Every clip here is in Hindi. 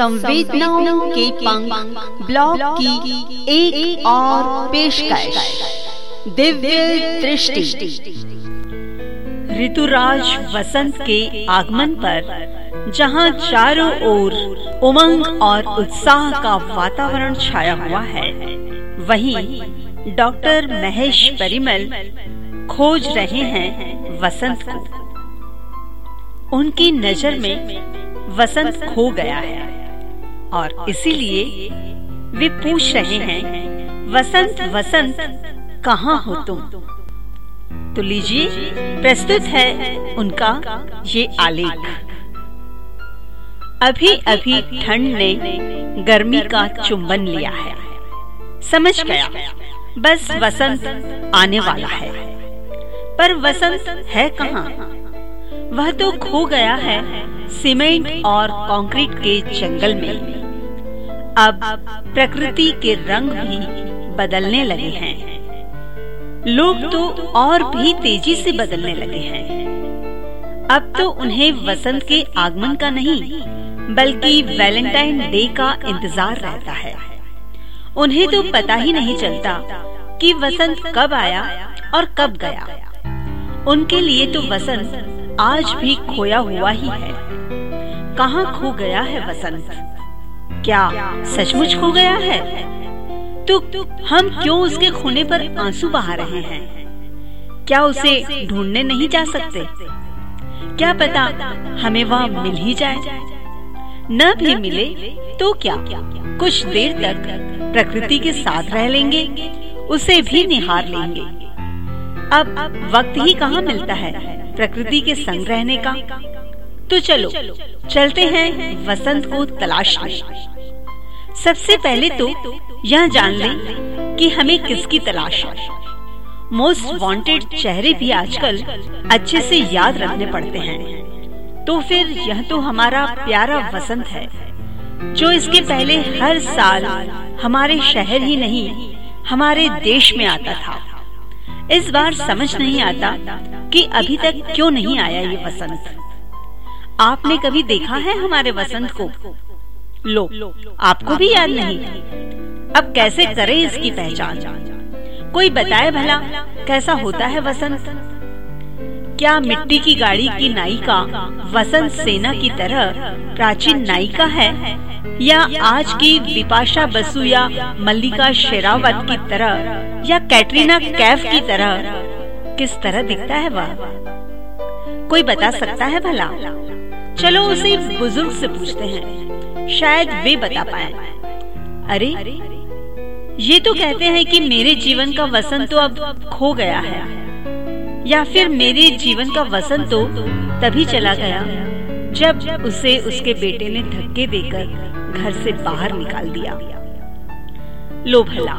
संवेदनाओं के पंख ब्लॉग की एक, एक और पेशकश। दिव्य दृष्टि। ऋतुराज वसंत के आगमन पर जहाँ चारों ओर उमंग और उत्साह का वातावरण छाया हुआ है वहीं डॉक्टर महेश परिमल खोज रहे हैं वसंत को। उनकी नज़र में वसंत खो गया है। और इसीलिए वे पूछ रहे हैं, वसंत वसंत, कहाँ हो तुम? तो लीजिए, प्रस्तुत है उनका ये आलेख। अभी अभी ठंड ने गर्मी का चुंबन लिया है। समझ गया, बस वसंत आने वाला है। पर वसंत है कहाँ? वह तो खो गया है सीमेंट और कंक्रीट के जंगल में। अब प्रकृति के रंग भी बदलने लगे हैं। लोग तो और भी तेज़ी से बदलने लगे हैं। अब तो उन्हें वसंत के आगमन का नहीं, बल्कि वैलेंटाइन डे का इंतज़ार रहता है। उन्हें तो पता ही नहीं चलता कि वसंत कब आया और कब गया। उनके लिए तो वसंत आज भी खोया हुआ ही है। कहाँ खो गया है वसंत? क्या सचमुच खो गया है? तो हम क्यों उसके खोने पर आँसू बहा रहे हैं? क्या उसे ढूँढने नहीं जा सकते? क्या पता हमें वहाँ मिल ही जाए? न भी मिले तो क्या? कुछ देर तक प्रकृति के साथ रह लेंगे, उसे भी निहार लेंगे। अब वक्त ही कहाँ मिलता है? प्रकृति के संग रहने का। तो चलो चलते हैं वसंत को तलाश सबसे पहले तो यह जान लें कि हमें किसकी तलाश है। मोस्ट वांटेड चेहरे भी आजकल अच्छे से याद रखने पड़ते हैं। तो फिर यह तो हमारा प्यारा वसंत है जो इसके पहले हर साल हमारे शहर ही नहीं हमारे देश में आता था। इस बार समझ नहीं आता कि अभी तक क्यों नहीं आया ये वसंत। आपने कभी देखा है हमारे वसंत को? लो, आपको भी याद नहीं। अब कैसे करें इसकी पहचान? कोई बताए भला कैसा होता है वसंत? क्या मिट्टी की गाड़ी की नायिका वसंत सेना की तरह प्राचीन नायिका है? या आज की विपाशा बसु या मल्लिका शेरावत की तरह या कैटरीना कैफ की तरह? किस तरह दिखता है वह? कोई बता सकता है भला? चलो उसे बुज़ुर्ग से पूछते हैं। शायद वे बता पाए। अरे, ये तो कहते हैं कि मेरे जीवन का वसंत तो अब खो गया है। या फिर मेरे जीवन का वसंत तो तभी चला गया जब उसे उसके बेटे ने धक्के देकर घर से बाहर निकाल दिया। लो भला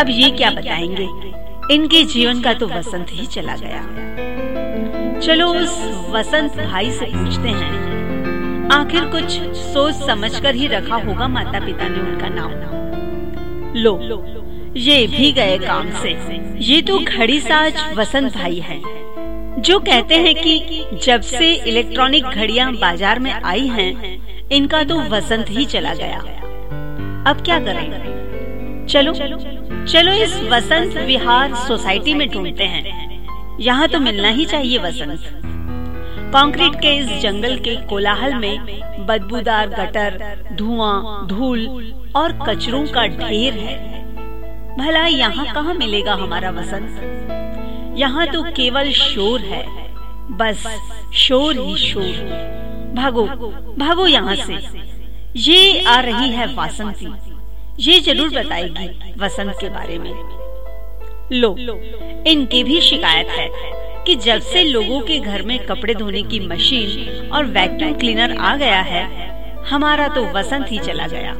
अब ये क्या बताएँगे? इनके जीवन का तो वसंत ही चला गया। चलो उस वसंत भाई से पूछते हैं आखिर कुछ सोच समझकर ही रखा होगा माता पिता ने उनका नाम। लो, लो ये भी गए काम से। ये तो घड़ी साज वसंत भाई हैं, जो कहते हैं कि जब से इलेक्ट्रॉनिक घड़ियाँ बाज़ार में आई हैं, इनका तो वसंत ही चला गया। अब क्या करें? चलो चलो इस वसंत विहार सोसाइटी में ढूंढते हैं। यहाँ तो मिलना ही चाहिए वसंत। कंक्रीट के इस जंगल के कोलाहल में बदबूदार गटर धुआँ धूल और कचरों का ढेर है। भला यहाँ कहाँ मिलेगा हमारा वसंत? यहाँ तो केवल शोर है। बस शोर ही शोर। भागो भागो यहाँ से। ये आ रही है वासंती। ये ज़रूर बताएगी वसंत के बारे में। लो, इनकी भी शिकायत है कि जब से लोगों के घर में कपड़े धोने की मशीन और वैक्यूम क्लीनर आ गया है, हमारा तो वसंत ही चला गया।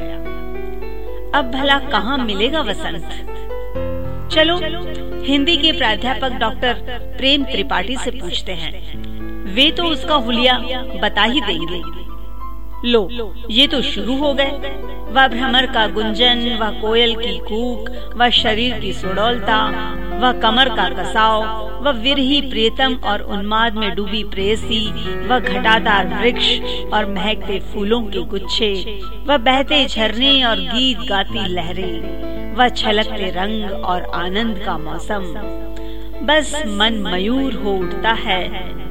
अब भला कहाँ मिलेगा वसंत? चलो, हिंदी के प्राध्यापक डॉक्टर प्रेम त्रिपाठी से पूछते हैं। वे तो उसका हुलिया बता ही देंगे। लो, ये तो शुरू हो गए। वह भ्रमर का गुंजन, वह कोयल की कूक, वह शरीर की सुडौलता, वह कमर का कसाव वह विरही प्रियतम और उन्माद में डूबी प्रेसी, वह घटादार वृक्ष और महकते फूलों के गुच्छे, वह बहते झरने और गीत गाती लहरें, वह छलकते रंग और आनंद का मौसम। बस मन मयूर हो उठता है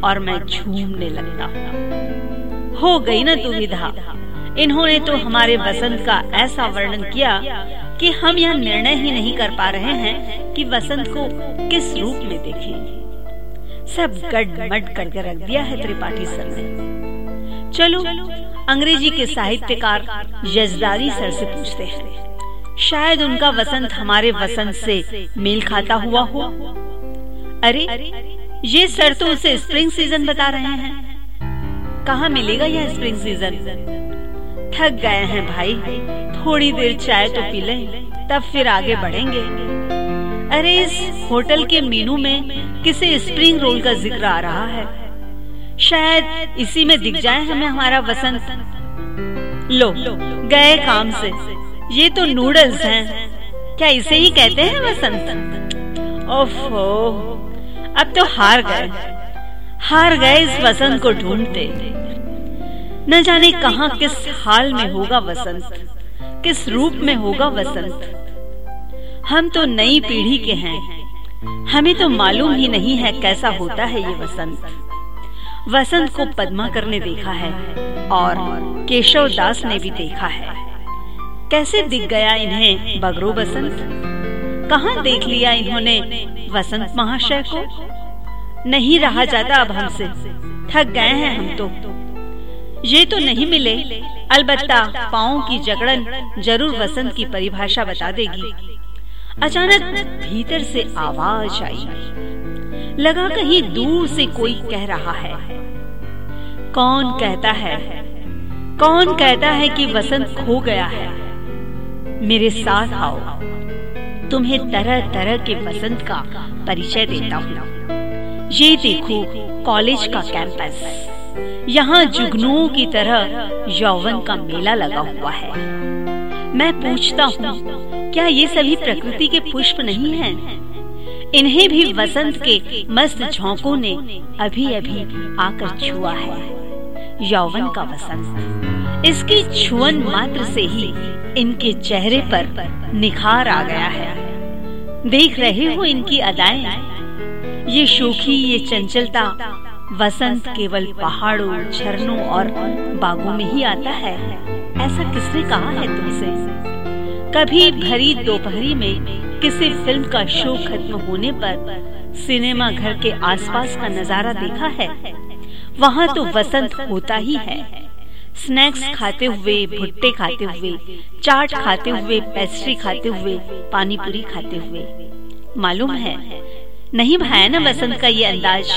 और मैं झूमने लगता हूँ। गई ना दुविधा। इन्होंने तो हमारे बसंत का ऐसा वर्णन किया कि हम यह निर्णय ही नहीं कर पा रहे हैं कि वसंत को किस रूप में देखें। सब गड करके रख दिया है त्रिपाठी सर ने। चलो, अंग्रेज़ी के साहित्यकार यजदारी सर से पूछते हैं। शायद उनका वसंत हमारे वसंत से मेल खाता हुआ हो। अरे, ये सर तो उसे स्प्रिंग सीज़न बता रहे हैं। कहाँ मिलेगा यह स्प्रिंग सीज़न थक गए हैं भाई। थोड़ी देर चाय तो पी लें, तब फिर आगे बढ़ेंगे। अरे, इस होटल के मेनू में किसी स्प्रिंग रोल का ज़िक्र आ रहा है। शायद इसी में दिख जाए हमें हमारा वसंत। लो, गए काम से। ये तो नूडल्स हैं। क्या इसे ही कहते हैं वसंत? ओफो, अब तो हार गए। हार गए इस वसंत को ढूंढते। न जाने कहा किस हाल में होगा वसंत, किस रूप में होगा वसंत। हम तो नई पीढ़ी के हैं। हमें तो मालूम ही नहीं है कैसा होता है ये वसंत। वसंत को पद्माकर ने देखा है और केशव दास ने भी देखा है। कैसे दिख गया इन्हें बगरो बसंत कहाँ देख लिया इन्होंने वसंत महाशय को? नहीं रहा जाता अब हमसे। थक गए हैं हम तो। ये तो नहीं मिले। अलबत्ता पाओ की जगड़न ज़रूर वसंत की परिभाषा बता देगी। अचानक भीतर से आवाज़ आई। लगा कहीं दूर से कोई कह रहा है। कौन कहता है? कौन कहता है कि वसंत खो गया है? मेरे साथ आओ। तुम्हें तरह तरह के वसंत का परिचय देता हूँ। ये देखो कॉलेज का कैंपस यहाँ जुगनुओं की तरह यौवन का मेला लगा हुआ है। मैं पूछता हूँ, क्या ये सभी प्रकृति के पुष्प नहीं हैं? इन्हें भी वसंत के मस्त झोंकों ने अभी अभी आकर छुआ है। यौवन का वसंत, इसकी छुअन मात्र से ही इनके चेहरे पर निखार आ गया है। देख रहे हो इनकी अदाएँ? ये शोखी, ये चंचलता वसंत केवल पहाड़ों, झरनों और बागों में ही आता है। ऐसा किसने कहा है तुमसे? कभी भरी दोपहरी में किसी फ़िल्म का शो खत्म होने पर सिनेमा घर के आसपास का नज़ारा देखा है? वहाँ तो वसंत होता ही है। स्नैक्स खाते हुए, भुट्टे खाते हुए, चाट खाते हुए, पेस्ट्री खाते हुए पानी पूरी खाते हुए। मालूम है? नहीं भाया ना वसंत का ये अंदाज?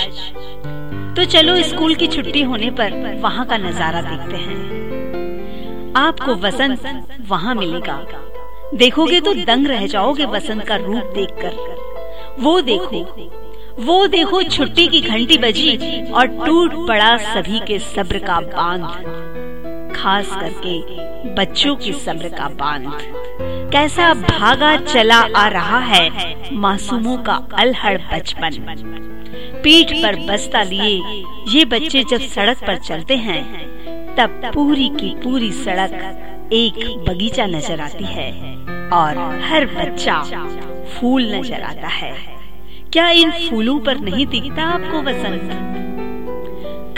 तो चलो स्कूल की छुट्टी होने पर वहाँ का नज़ारा देखते हैं। आपको वसंत वहाँ मिलेगा। देखोगे तो दंग रह जाओगे वसंत का रूप देखकर। वो देखो वो देखो छुट्टी की घंटी बजी और टूट पड़ा सभी के सब्र का बाँध। खास करके बच्चों की सब्र का बाँध। कैसा भागा चला आ रहा है मासूमों का अलहड़ बचपन। पीठ पर बस्ता लिए। ये बच्चे जब सड़क पर चलते हैं, तब पूरी की पूरी सड़क एक बगीचा नज़र आती है और हर बच्चा फूल नज़र आता है। क्या इन फूलों पर नहीं दिखता आपको वसंत?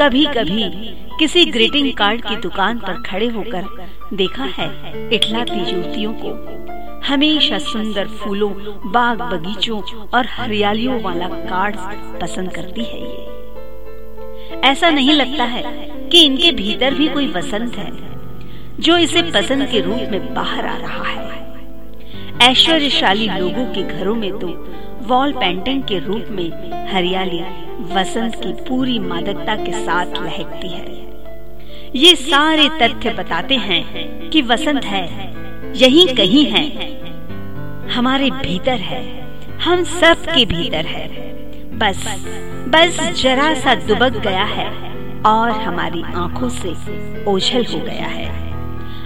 कभी कभी किसी ग्रीटिंग कार्ड की दुकान पर खड़े होकर देखा है इटलाती युवतियों को। हमेशा सुंदर फूलों, बाग बगीचों और हरियालियों वाला कार्ड पसंद करती है ये। ऐसा नहीं लगता है कि इनके भीतर भी कोई वसंत है, जो इसे पसंद के रूप में बाहर आ रहा है। ऐश्वर्यशाली लोगों के घरों में तो वॉल पेंटिंग के रूप में हरियाली, वसंत की पूरी मादकता के साथ लहकती है। ये सारे तथ्य बताते हैं कि वसंत है, यही कहीं है हमारे भीतर है। हम सब के भीतर है। बस बस जरा सा दुबक गया है और हमारी आँखों से ओझल हो गया है।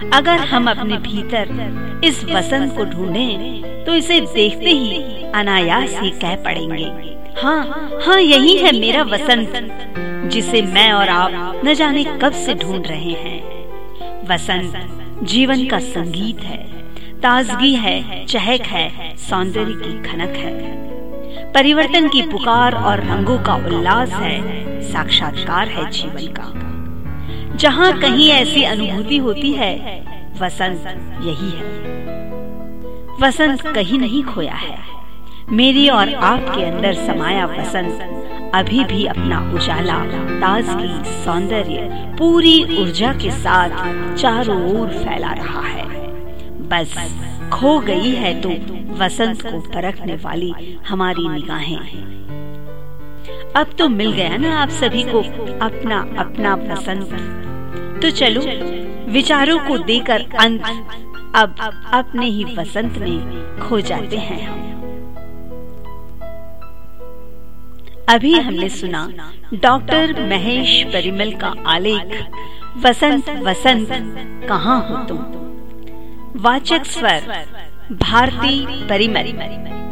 अगर हम अपने भीतर इस वसंत को ढूंढें तो इसे देखते ही अनायास ही कह पड़ेंगे हाँ हाँ यही है मेरा वसंत, जिसे मैं और आप न जाने कब से ढूंढ रहे हैं। वसंत जीवन का संगीत है। ताजगी है, चहक है, सौंदर्य की खनक है। परिवर्तन की पुकार और रंगों का उल्लास है, साक्षात्कार है जीवन का। जहाँ कहीं ऐसी अनुभूति होती है, वसंत यही है। वसंत कहीं नहीं खोया है। मेरी और आपके अंदर समाया वसंत, अभी भी अपना उजाला, ताजगी, सौंदर्य, पूरी ऊर्जा के साथ चारों ओर फैला रहा है। बस, खो गई है तो वसंत को परखने वाली हमारी निगाहें। अब तो मिल गया ना आप सभी को अपना अपना वसंत। तो चलो, विचारों को देकर अंत, अब अपने ही वसंत में खो जाते हैं हम। अभी हमने सुना, डॉक्टर महेश परिमल का आलेख, वसंत वसंत, कहाँ हो तुम? वाचक स्वर भारती परिमल।